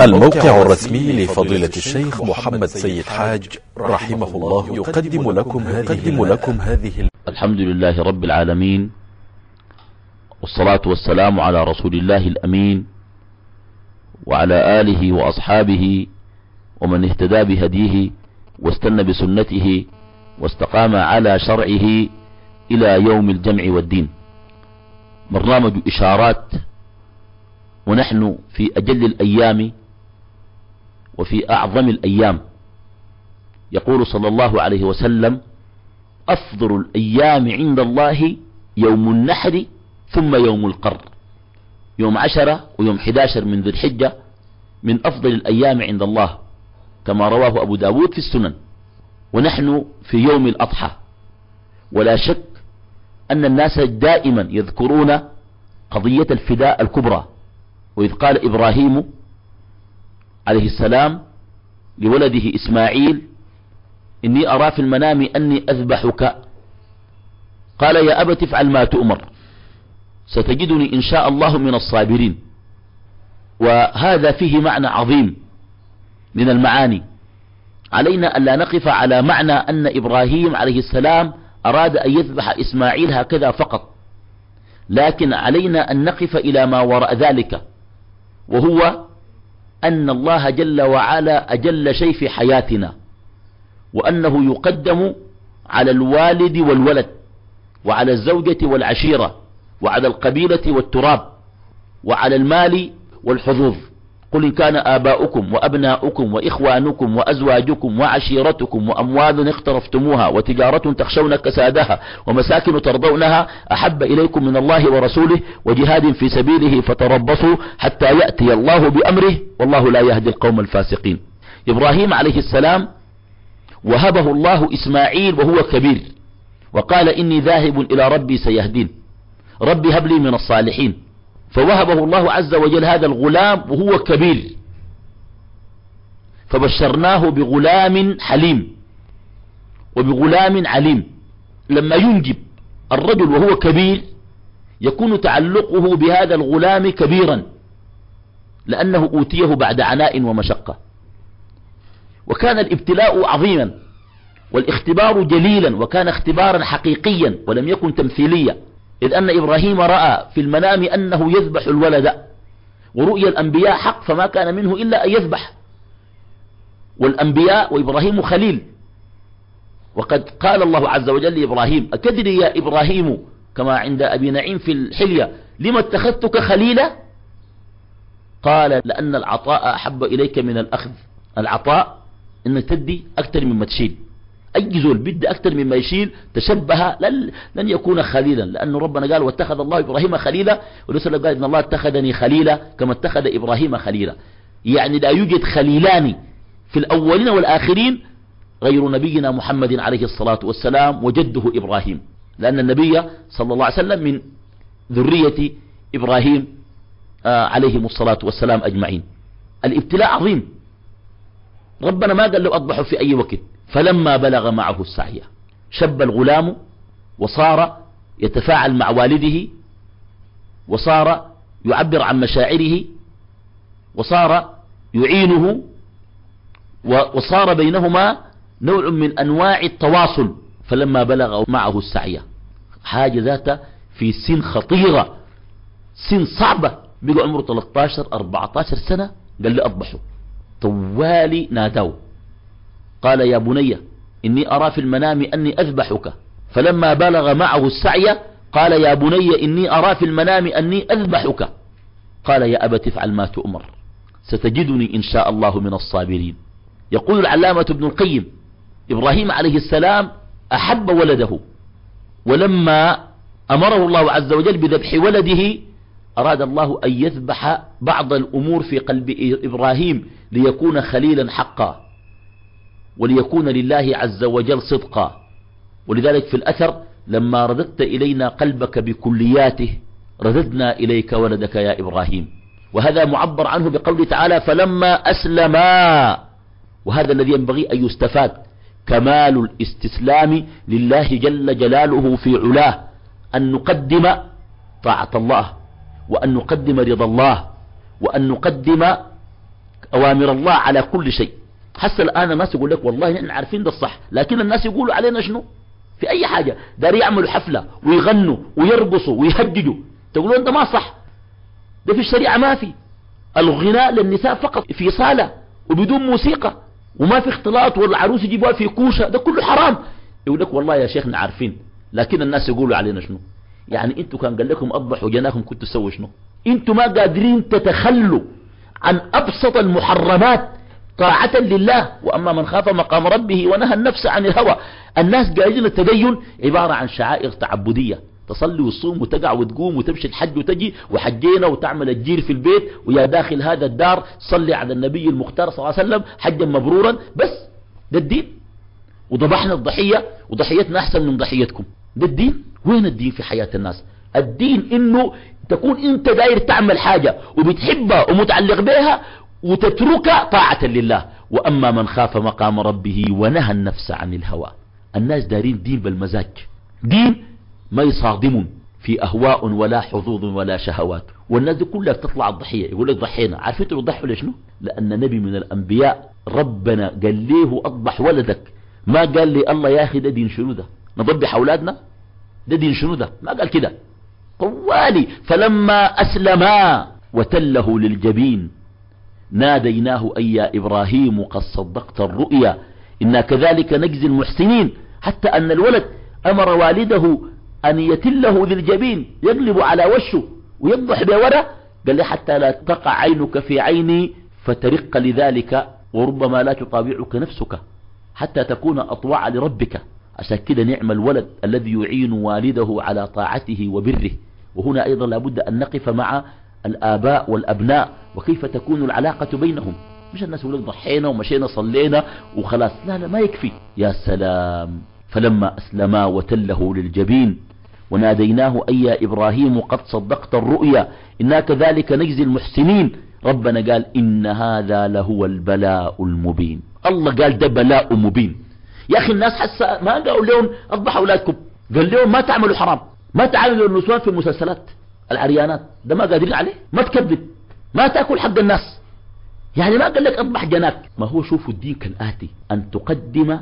الموقع الرسمي لفضيلة الشيخ محمد سيد حاج رحمه الله يقدم لكم هذه, لكم هذه الحمد لله رب العالمين والصلاة والسلام على رسول الله الأمين وعلى آله وأصحابه ومن اهتدى بهديه واستنى بسنته واستقام على شرعه إلى يوم الجمع والدين. برنامج إشارات ونحن في أجل الأيام وفي أعظم الأيام. يقول صلى الله عليه وسلم أفضل الأيام عند الله يوم النحر ثم يوم القر. يوم عشرة ويوم حداشر من ذي الحجة من أفضل الأيام عند الله كما رواه أبو داود في السنن. ونحن في يوم الأضحى. ولا شك أن الناس دائما يذكرون قضية الفداء الكبرى. وإذ قال إبراهيم عليه السلام لولده إسماعيل إني أرى في المنام أني أذبحك. قال يا أبت افعل ما تؤمر. ستجدني إن شاء الله من الصابرين. وهذا فيه معنى عظيم من المعاني. علينا ألا نقف على معنى أن إبراهيم عليه السلام أراد أن يذبح إسماعيل هكذا فقط. لكن علينا أن نقف إلى ما وراء ذلك وهو أن الله جل وعلا أجل شيء في حياتنا وأنه يقدم على الوالد والولد وعلى الزوجة والعشيرة وعلى القبيلة والتراب وعلى المال والحظوظ. قل إن كان آباؤكم وأبناؤكم وإخوانكم وأزواجكم وعشيرتكم وأموال اقترفتموها وتجارة تخشون كسادها ومساكن ترضونها أحب إليكم من الله ورسوله وجهاد في سبيله فتربصوا حتى يأتي الله بأمره والله لا يهدي القوم الفاسقين. إبراهيم عليه السلام وهبه الله إسماعيل وهو كبير وقال إني ذاهب إلى ربي سيهدين. ربي هب لي من الصالحين. فوهبه الله عز وجل هذا الغلام وهو كبير. فبشرناه بغلام حليم. وبغلام عليم. لما ينجب الرجل وهو كبير يكون تعلقه بهذا الغلام كبيرا. لأنه أوتيه بعد عناء ومشقة. وكان الابتلاء عظيما والاختبار جليلا وكان اختبارا حقيقيا ولم يكن تمثيليا. إذ أن إبراهيم رأى في المنام أنه يذبح الولد. ورؤيا الأنبياء حق فما كان منه إلا أن يذبح. والأنبياء وإبراهيم خليل. وقد قال الله عز وجل لإبراهيم أتدري يا إبراهيم كما عند أبي نعيم في الحلية لما اتخذتك خليلا؟ قال لأن العطاء أحب إليك من الأخذ. العطاء أن تدي أكثر مما تشيل. أي زول بد أكثر مما يشيل تشبه لن, يكون خليلا لأن ربنا قال واتخذ الله إبراهيم خليلا ورسول قال إن الله اتخذني خليلا كما اتخذ إبراهيم خليلا. يعني لا يوجد خليلان في الأولين والآخرين غير نبينا محمد عليه الصلاة والسلام وجده إبراهيم. لأن النبي صلى الله عليه وسلم من ذرية إبراهيم آه عليهم الصلاة والسلام أجمعين. الابتلاء عظيم. ربنا ما قال له أضبحوا في أي وقت. فلما بلغ معه السعي شب الغلام وصار يتفاعل مع والده وصار يعبر عن مشاعره وصار يعينه وصار بينهما نوع من أنواع التواصل. فلما بلغ معه السعي حاجة ذات في سن خطيرة سن صعبة بقى عمره 13 14 سنة قال لي أضبحه طوالي نادوا قال يا بني إني أرى في المنام أني أذبحك. فلما بلغ معه السعي قال يا بني إني أرى في المنام أني أذبحك. قال يا أبت افعل ما تؤمر. ستجدني إن شاء الله من الصابرين. يقول العلامة ابن القيم إبراهيم عليه السلام أحب ولده. ولما أمره الله عز وجل بذبح ولده أراد الله أن يذبح بعض الأمور في قلب إبراهيم ليكون خليلا حقا. وليكون لله عز وجل صدقا. ولذلك في الأثر لما رددت إلينا قلبك بكلياته رددنا إليك ولدك يا إبراهيم. وهذا معبر عنه بقوله تعالى فلما أسلما وهذا الذي ينبغي أن يستفاد. كمال الاستسلام لله جل جلاله في علاه. أن نقدم طاعة الله وأن نقدم رضا الله وأن نقدم أوامر الله على كل شيء. حتى الآن الناس يقول لك والله نحن عارفين ده الصح لكن الناس يقولوا علينا شنو؟ في أي حاجة. دار يعملوا حفلة ويغنوا ويرقصوا ويهججوا. تقولوا أنت ما صح. ده في الشريعة ما في. الغناء للنساء فقط في صالة وبدون موسيقى وما في اختلاط والعروس يجيبوها في كوشة. ده كله حرام. يقول لك والله يا شيخنا عارفين لكن الناس يقولوا علينا شنو؟ يعني أنتوا كان قال لكم أضبحوا جناكم كنتوا تسووا شنو؟ أنتوا ما قادرين تتخلوا عن أبسط المحرمات طاعة لله وأما من خاف مقام ربه ونهى النفس عن الهوى. الناس قاعدين التدين عبارة عن شعائر تعبدية. تصلي وتصوم وتقع وتقوم وتمشي الحج وتجي وحجينا وتعمل الجير في البيت ويا داخل هذا الدار صلي على النبي المختار صلى الله عليه وسلم حجا مبرورا. بس ده الدين. وضبحنا الضحية وضحيتنا أحسن من ضحيتكم. ده الدين. وين الدين في حياة الناس؟ الدين إنه تكون أنت داير تعمل حاجة وبتحبها ومتعلق بها وتتركها طاعة لله. وأما من خاف مقام ربه ونهى النفس عن الهوى الناس دارين دين بالمزاج. دين ما يصادم في أهواء ولا حظوظ ولا شهوات. والناس دي كلها بتطلع الضحية يقول لك ضحينا. عارفين تضحوا ليش شنو؟ لأن نبي من الأنبياء ربنا قال ليه أضبح ولدك. ما قال لي الله يا أخي ده دين شنو ده؟ نضبح أولادنا؟ ده دين شنو ده؟ ما قال كده. طوالي. فلما أسلما وتله للجبين ناديناه أي يا إبراهيم قد صدقت الرؤيا. إنا كذلك نجزي المحسنين. حتى أن الولد أمر والده أن يتله للجبين يقلب على وشه ويضح بورا. قال لي حتى لا تقع عينك في عيني فترق لذلك وربما لا تطابعك نفسك حتى تكون أطوع لربك. عشان كده نعم الولد الذي يعين والده على طاعته وبره. وهنا أيضا لابد أن نقف مع الآباء والأبناء وكيف تكون العلاقة بينهم؟ مش الناس يقول لك ضحينا ومشينا صلينا وخلاص. لا لا ما يكفي. يا سلام. فلما أسلما وتله للجبين وناديناه أي يا إبراهيم قد صدقت الرؤيا إنا كذلك نجزي المحسنين. ربنا قال إن هذا لهو البلاء المبين. الله قال ده بلاء مبين. يا أخي الناس حسا ما قالوا لهم أصبح أولادكم. قال لهم ما تعملوا حرام. ما تعملوا النسوان في المسلسلات. العريانات ده ما قادرين عليه. ما تكذب. ما تأكل حق الناس. يعني ما قال لك أصبح جناك. ما هو شوفوا الدين كالآتي أن تقدم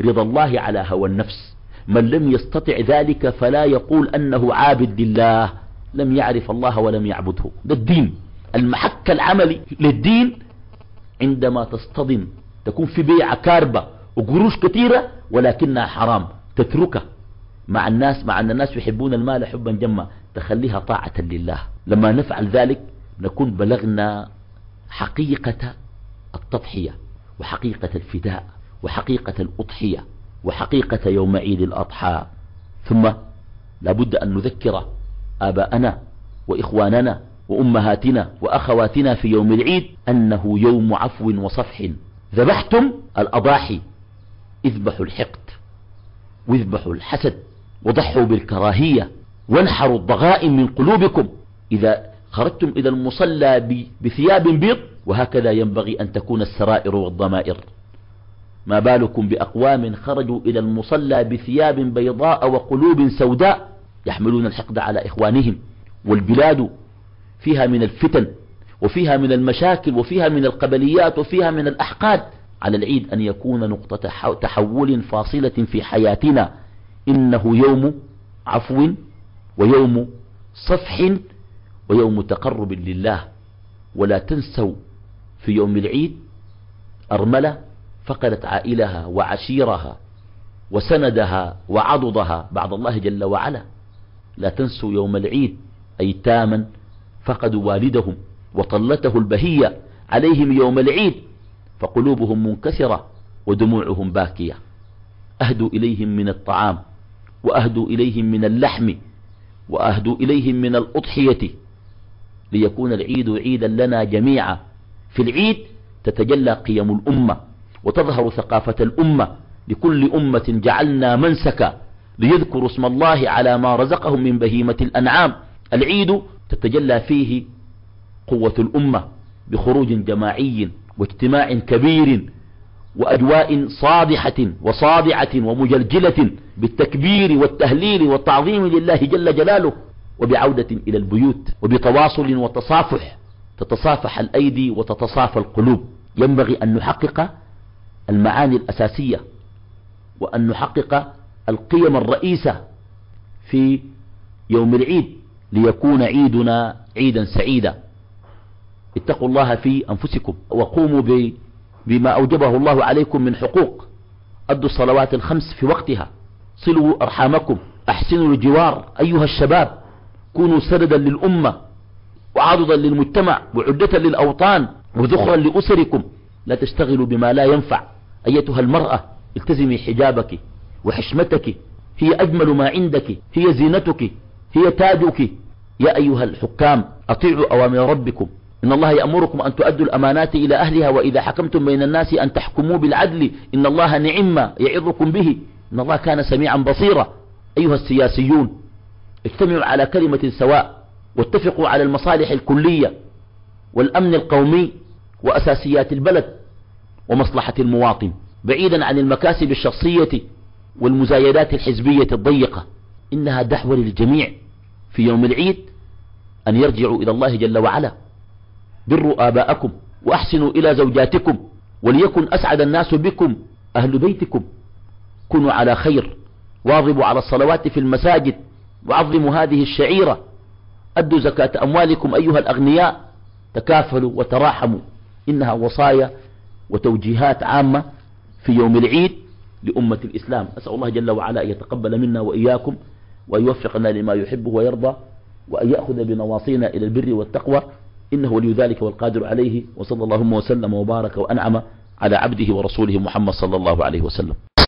رضا الله على هوى النفس. من لم يستطع ذلك فلا يقول أنه عابد لله. لم يعرف الله ولم يعبده. ده الدين. المحك العملي للدين عندما تصطدم. تكون في بيعة كاربة وقروش كثيرة ولكنها حرام. تتركها. مع الناس مع أن الناس يحبون المال حبا جما. تخليها طاعة لله. لما نفعل ذلك نكون بلغنا حقيقة التضحية وحقيقة الفداء وحقيقة الأضحية وحقيقة يوم عيد الأضحى. ثم لابد أن نذكر آباءنا وإخواننا وأمهاتنا وأخواتنا في يوم العيد أنه يوم عفو وصفح. ذبحتم الأضاحي إذبحوا الحقد وإذبحوا الحسد وضحوا بالكراهية. وانحروا الضغائن من قلوبكم. إذا خرجتم إلى المصلى بثياب بيض وهكذا ينبغي أن تكون السرائر والضمائر. ما بالكم بأقوام خرجوا إلى المصلى بثياب بيضاء وقلوب سوداء يحملون الحقد على إخوانهم. والبلاد فيها من الفتن وفيها من المشاكل وفيها من القبليات وفيها من الأحقاد. على العيد أن يكون نقطة تحول فاصلة في حياتنا. إنه يوم عفو ويوم صفح ويوم تقرب لله. ولا تنسوا في يوم العيد أرملة فقدت عائلها وعشيرها وسندها وعضدها بعد الله جل وعلا. لا تنسوا يوم العيد أيتاما فقدوا والدهم وطلته البهية عليهم يوم العيد فقلوبهم منكسرة ودموعهم باكية. أهدوا إليهم من الطعام وأهدوا إليهم من اللحم وأهدوا إليهم من الأضحية ليكون العيد عيدا لنا جميعا. في العيد تتجلى قيم الأمة وتظهر ثقافة الأمة. لكل أمة جعلنا منسكا ليذكروا اسم الله على ما رزقهم من بهيمة الأنعام. العيد تتجلى فيه قوة الأمة بخروج جماعي واجتماع كبير وأجواء صادحة وصادعة ومجلجلة بالتكبير والتهليل والتعظيم لله جل جلاله وبعودة إلى البيوت وبتواصل وتصافح تتصافح الأيدي وتتصافى القلوب. ينبغي أن نحقق المعاني الأساسية وأن نحقق القيم الرئيسة في يوم العيد ليكون عيدنا عيدا سعيدا. اتقوا الله في أنفسكم وقوموا بما أوجبه الله عليكم من حقوق. أدوا الصلوات الخمس في وقتها. صلوا أرحامكم. أحسنوا الجوار. أيها الشباب كونوا سردا للأمة وعضدا للمجتمع وعدة للأوطان وذخرا لأسركم. لا تشتغلوا بما لا ينفع. أيتها المرأة التزمي حجابك وحشمتك. هي أجمل ما عندك. هي زينتك. هي تاجك. يا أيها الحكام أطيعوا أوامر ربكم. إن الله يأمركم أن تؤدوا الأمانات إلى أهلها وإذا حكمتم بين الناس أن تحكموا بالعدل إن الله نعم يعظكم به إن الله كان سميعا بصيرا. أيها السياسيون اجتمعوا على كلمة سواء واتفقوا على المصالح الكلية والأمن القومي وأساسيات البلد ومصلحة المواطن بعيدا عن المكاسب الشخصية والمزايدات الحزبية الضيقة. إنها دعوة للجميع في يوم العيد أن يرجعوا إلى الله جل وعلا. بروا آباءكم وأحسنوا إلى زوجاتكم وليكن أسعد الناس بكم أهل بيتكم. كونوا على خير واظبوا على الصلوات في المساجد وعظموا هذه الشعيرة. أدوا زكاة أموالكم أيها الأغنياء. تكافلوا وتراحموا. إنها وصايا وتوجيهات عامة في يوم العيد لأمة الإسلام. أسأل الله جل وعلا أن يتقبل منا وإياكم وأن يوفقنا لما يحبه ويرضى وأن يأخذ بنواصينا إلى البر والتقوى. إنه ولي ذلك والقادر عليه وصلى اللهم وسلم وبارك وأنعم على عبده ورسوله محمد صلى الله عليه وسلم.